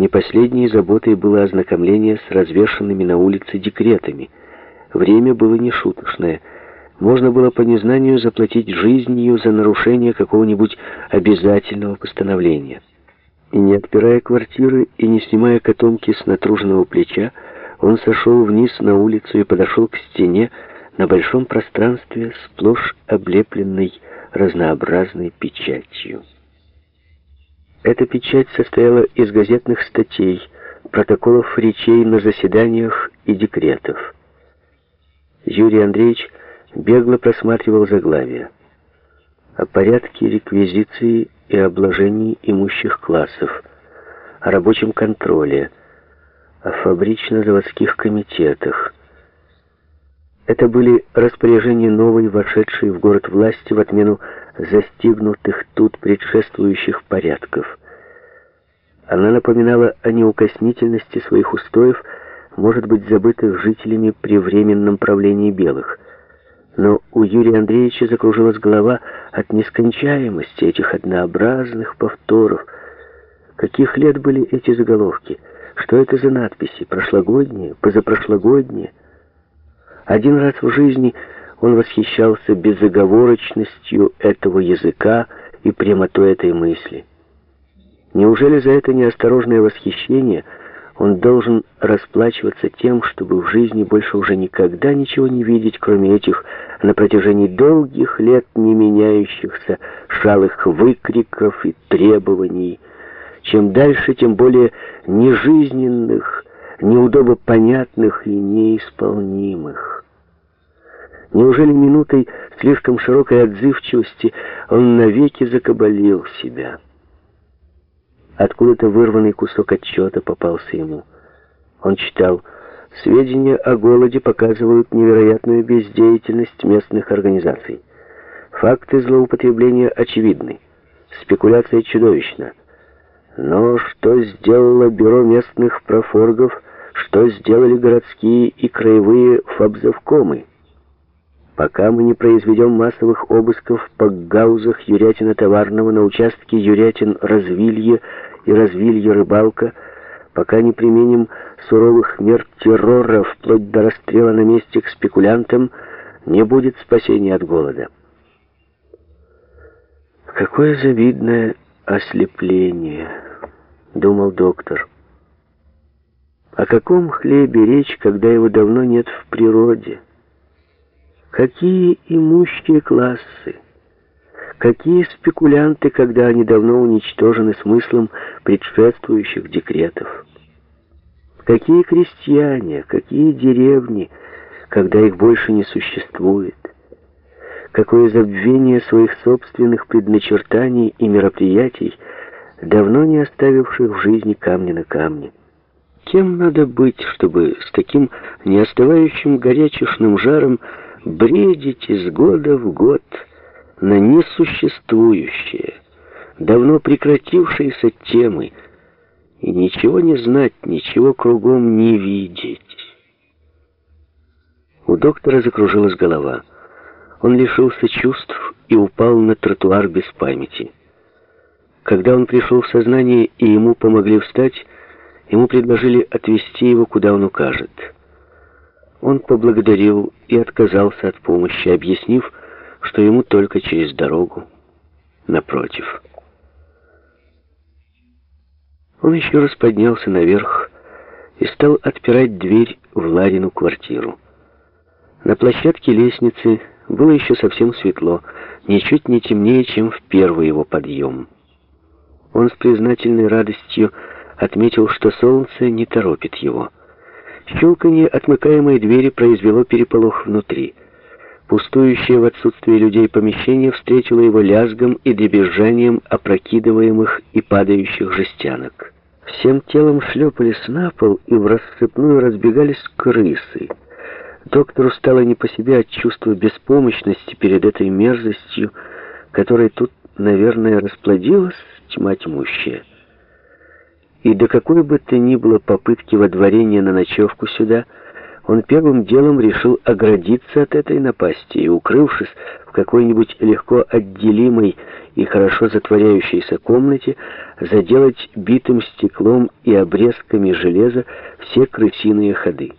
Не последней заботой было ознакомление с развешанными на улице декретами. Время было нешуточное. Можно было по незнанию заплатить жизнью за нарушение какого-нибудь обязательного постановления. И не отпирая квартиры и не снимая котомки с натруженного плеча, он сошел вниз на улицу и подошел к стене на большом пространстве, сплошь облепленной разнообразной печатью. Эта печать состояла из газетных статей, протоколов речей на заседаниях и декретов. Юрий Андреевич бегло просматривал заглавия о порядке реквизиции и обложении имущих классов, о рабочем контроле, о фабрично-заводских комитетах. Это были распоряжения новой, вошедшей в город власти в отмену застигнутых тут предшествующих порядков. Она напоминала о неукоснительности своих устоев, может быть, забытых жителями при временном правлении белых. Но у Юрия Андреевича закружилась голова от нескончаемости этих однообразных повторов. Каких лет были эти заголовки? Что это за надписи? Прошлогодние? Позапрошлогодние? Один раз в жизни он восхищался безоговорочностью этого языка и прямотой этой мысли. Неужели за это неосторожное восхищение он должен расплачиваться тем, чтобы в жизни больше уже никогда ничего не видеть, кроме этих на протяжении долгих лет не меняющихся шалых выкриков и требований, чем дальше, тем более нежизненных, неудобопонятных и неисполнимых. Неужели минутой слишком широкой отзывчивости он навеки закабалил себя? Откуда-то вырванный кусок отчета попался ему. Он читал, сведения о голоде показывают невероятную бездеятельность местных организаций. Факты злоупотребления очевидны. Спекуляция чудовищна. Но что сделало бюро местных профоргов, что сделали городские и краевые фабзавкомы? Пока мы не произведем массовых обысков по гаузах Юрятина-Товарного на участке Юрятин-Развилье и Развилье-Рыбалка, пока не применим суровых мер террора вплоть до расстрела на месте к спекулянтам, не будет спасения от голода. «Какое завидное ослепление!» — думал доктор. «О каком хлебе речь, когда его давно нет в природе?» Какие имущие классы, какие спекулянты, когда они давно уничтожены смыслом предшествующих декретов. Какие крестьяне, какие деревни, когда их больше не существует. Какое забвение своих собственных предначертаний и мероприятий, давно не оставивших в жизни камня на камне. Кем надо быть, чтобы с таким неостывающим горячешным жаром бредить из года в год на несуществующие, давно прекратившиеся темы, и ничего не знать, ничего кругом не видеть. У доктора закружилась голова. Он лишился чувств и упал на тротуар без памяти. Когда он пришел в сознание и ему помогли встать, ему предложили отвезти его, куда он укажет. Он поблагодарил и отказался от помощи, объяснив, что ему только через дорогу напротив. Он еще раз поднялся наверх и стал отпирать дверь в Ладину квартиру. На площадке лестницы было еще совсем светло, ничуть не темнее, чем в первый его подъем. Он с признательной радостью отметил, что солнце не торопит его. Щелканье отмыкаемой двери произвело переполох внутри. Пустующее в отсутствие людей помещение встретило его лязгом и дребезжанием опрокидываемых и падающих жестянок. Всем телом шлепались на пол и в рассыпную разбегались крысы. Доктору стало не по себе от чувства беспомощности перед этой мерзостью, которой тут, наверное, расплодилась тьма тьмущая. И до какой бы то ни было попытки водворения на ночевку сюда, он первым делом решил оградиться от этой напасти и, укрывшись в какой-нибудь легко отделимой и хорошо затворяющейся комнате, заделать битым стеклом и обрезками железа все крысиные ходы.